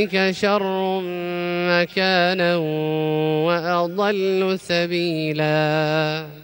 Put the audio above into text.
أولئك شر مكانا وأضل سبيلاً.